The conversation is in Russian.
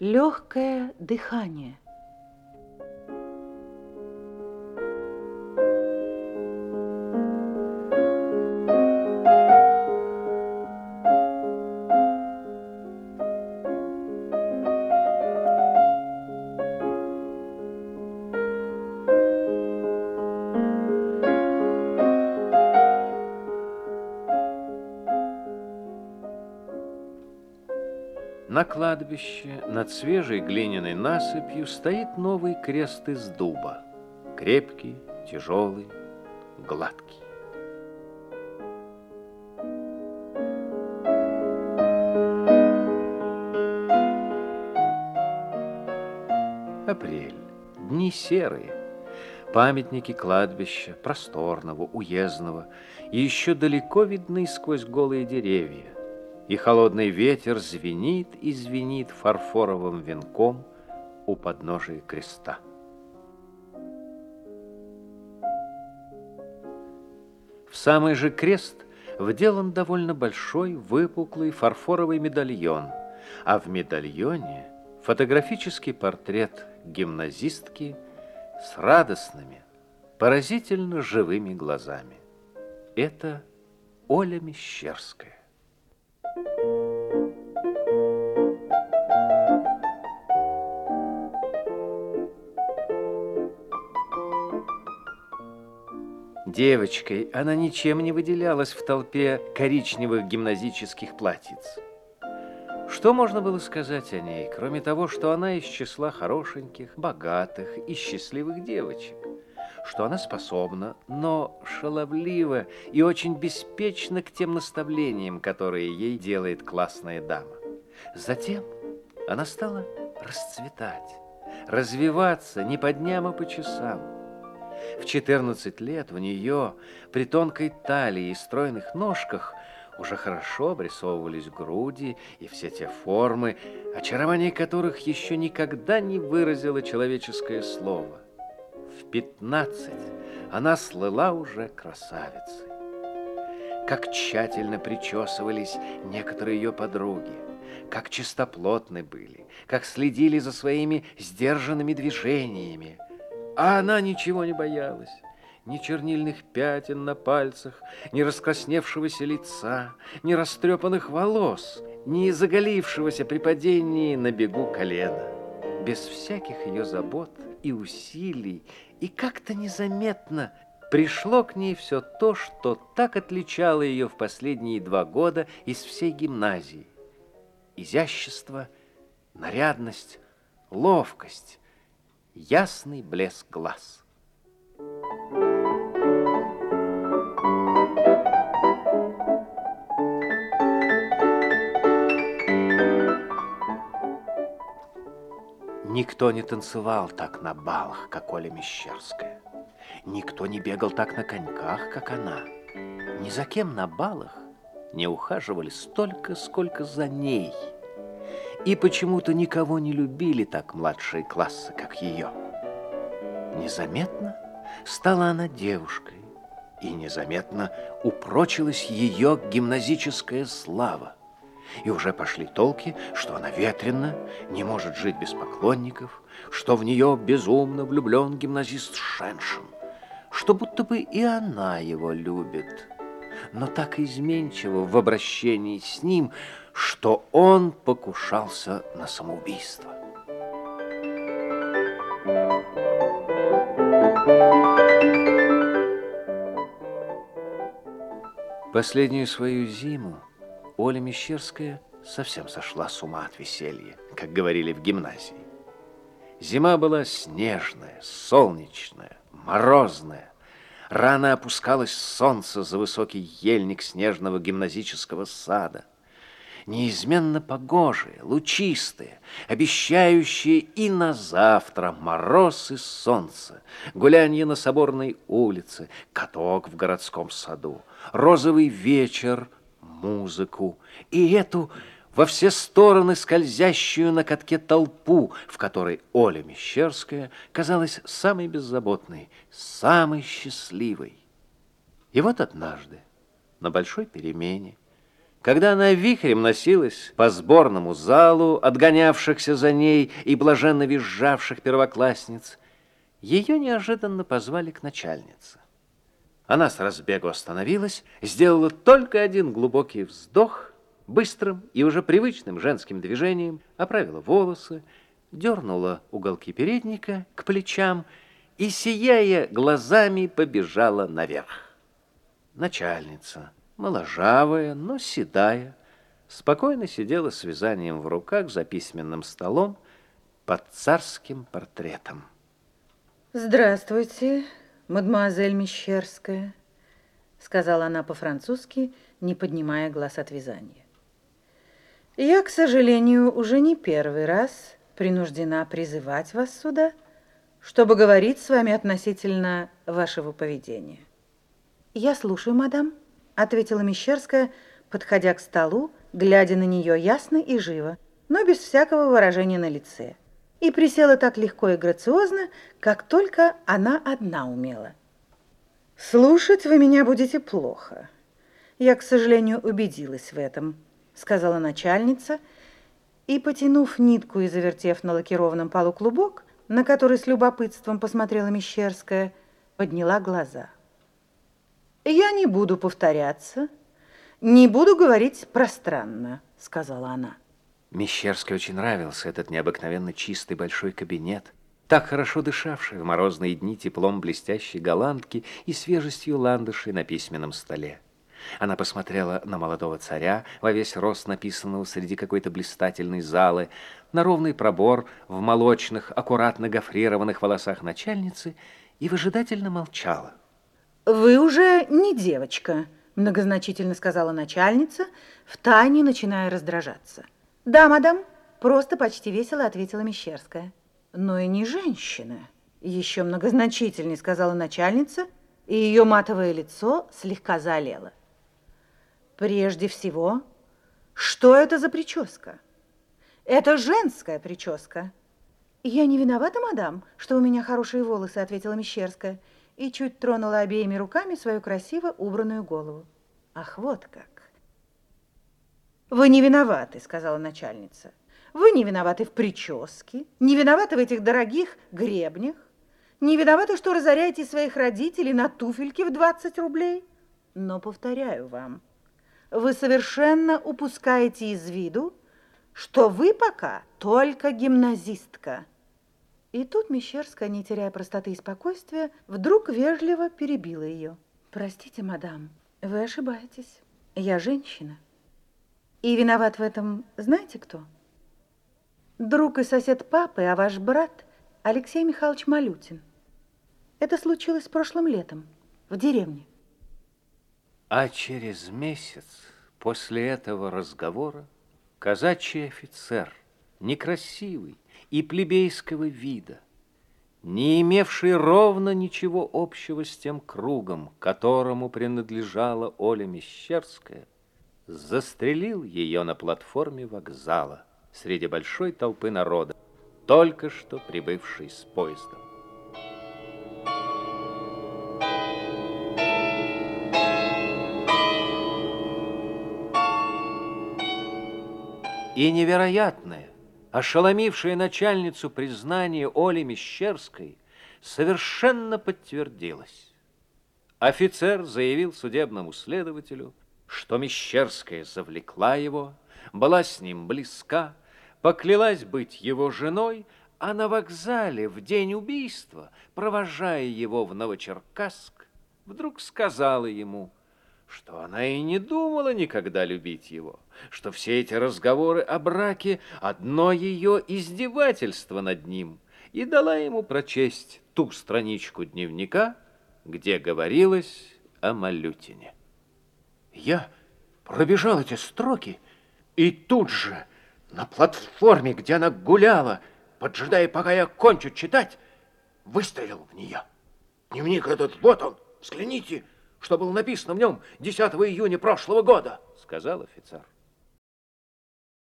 Легкое дыхание. На кладбище над свежей глиняной насыпью стоит новый крест из дуба. Крепкий, тяжелый, гладкий. Апрель. Дни серые. Памятники кладбища, просторного, уездного, и еще далеко видны сквозь голые деревья и холодный ветер звенит и звенит фарфоровым венком у подножия креста. В самый же крест вделан довольно большой выпуклый фарфоровый медальон, а в медальоне фотографический портрет гимназистки с радостными, поразительно живыми глазами. Это Оля Мещерская. Девочкой она ничем не выделялась в толпе коричневых гимназических платьиц. Что можно было сказать о ней, кроме того, что она из числа хорошеньких, богатых и счастливых девочек? Что она способна, но шаловлива и очень беспечна к тем наставлениям, которые ей делает классная дама. Затем она стала расцветать, развиваться не по дням, а по часам. В 14 лет в нее, при тонкой талии и стройных ножках, уже хорошо обрисовывались груди и все те формы, очарование которых еще никогда не выразило человеческое слово. В 15 она слыла уже красавицей. Как тщательно причесывались некоторые ее подруги, как чистоплотны были, как следили за своими сдержанными движениями, а она ничего не боялась. Ни чернильных пятен на пальцах, ни раскрасневшегося лица, ни растрепанных волос, ни заголившегося при падении на бегу колена. Без всяких ее забот и усилий, и как-то незаметно пришло к ней все то, что так отличало ее в последние два года из всей гимназии. Изящество, нарядность, ловкость, ясный блеск глаз. Никто не танцевал так на балах, как Оля Мещерская. Никто не бегал так на коньках, как она. Ни за кем на балах не ухаживали столько, сколько за ней – и почему-то никого не любили так младшие классы, как ее. Незаметно стала она девушкой, и незаметно упрочилась ее гимназическая слава. И уже пошли толки, что она ветрена, не может жить без поклонников, что в нее безумно влюблен гимназист Шеншин, что будто бы и она его любит, но так изменчиво в обращении с ним, что он покушался на самоубийство. Последнюю свою зиму Оля Мещерская совсем сошла с ума от веселья, как говорили в гимназии. Зима была снежная, солнечная, морозная. Рано опускалось солнце за высокий ельник снежного гимназического сада – неизменно погожие, лучистые, обещающие и на завтра мороз и солнце, гулянье на Соборной улице, каток в городском саду, розовый вечер, музыку и эту во все стороны скользящую на катке толпу, в которой Оля Мещерская казалась самой беззаботной, самой счастливой. И вот однажды, на большой перемене, Когда она вихрем носилась по сборному залу, отгонявшихся за ней и блаженно визжавших первоклассниц, ее неожиданно позвали к начальнице. Она с разбегу остановилась, сделала только один глубокий вздох, быстрым и уже привычным женским движением оправила волосы, дернула уголки передника к плечам и, сияя глазами, побежала наверх. Начальница моложавая, но седая, спокойно сидела с вязанием в руках за письменным столом под царским портретом. «Здравствуйте, мадемуазель Мещерская», сказала она по-французски, не поднимая глаз от вязания. «Я, к сожалению, уже не первый раз принуждена призывать вас сюда, чтобы говорить с вами относительно вашего поведения». «Я слушаю, мадам», ответила Мещерская, подходя к столу, глядя на нее ясно и живо, но без всякого выражения на лице. И присела так легко и грациозно, как только она одна умела. «Слушать вы меня будете плохо. Я, к сожалению, убедилась в этом», — сказала начальница, и, потянув нитку и завертев на лакированном полу клубок, на который с любопытством посмотрела Мещерская, подняла глаза. «Я не буду повторяться, не буду говорить пространно», — сказала она. Мещерской очень нравился этот необыкновенно чистый большой кабинет, так хорошо дышавший в морозные дни теплом блестящей голландки и свежестью ландышей на письменном столе. Она посмотрела на молодого царя, во весь рост написанного среди какой-то блистательной залы, на ровный пробор в молочных, аккуратно гофрированных волосах начальницы и выжидательно молчала. «Вы уже не девочка», – многозначительно сказала начальница, втайне начиная раздражаться. «Да, мадам», – просто почти весело ответила Мещерская. «Но и не женщина», – еще многозначительнее сказала начальница, и ее матовое лицо слегка заолело. «Прежде всего, что это за прическа?» «Это женская прическа». «Я не виновата, мадам, что у меня хорошие волосы», – ответила Мещерская и чуть тронула обеими руками свою красиво убранную голову. Ах, вот как. Вы не виноваты, сказала начальница. Вы не виноваты в прическе, не виноваты в этих дорогих гребнях, не виноваты, что разоряете своих родителей на туфельки в 20 рублей. Но повторяю вам, вы совершенно упускаете из виду, что вы пока только гимназистка. И тут Мещерская, не теряя простоты и спокойствия, вдруг вежливо перебила ее. «Простите, мадам, вы ошибаетесь. Я женщина. И виноват в этом знаете кто? Друг и сосед папы, а ваш брат Алексей Михайлович Малютин. Это случилось прошлым летом в деревне. А через месяц после этого разговора казачий офицер, некрасивый, и плебейского вида, не имевший ровно ничего общего с тем кругом, которому принадлежала Оля Мещерская, застрелил ее на платформе вокзала среди большой толпы народа, только что прибывшей с поездом. И невероятное, ошеломившее начальницу признание Оли Мещерской совершенно подтвердилось. Офицер заявил судебному следователю, что Мещерская завлекла его, была с ним близка, поклялась быть его женой, а на вокзале в день убийства, провожая его в Новочеркасск, вдруг сказала ему – что она и не думала никогда любить его, что все эти разговоры о браке – одно ее издевательство над ним, и дала ему прочесть ту страничку дневника, где говорилось о Малютине. Я пробежал эти строки, и тут же на платформе, где она гуляла, поджидая, пока я кончу читать, выстрелил в нее. Дневник этот, вот он, взгляните, что было написано в нем 10 июня прошлого года, сказал офицер.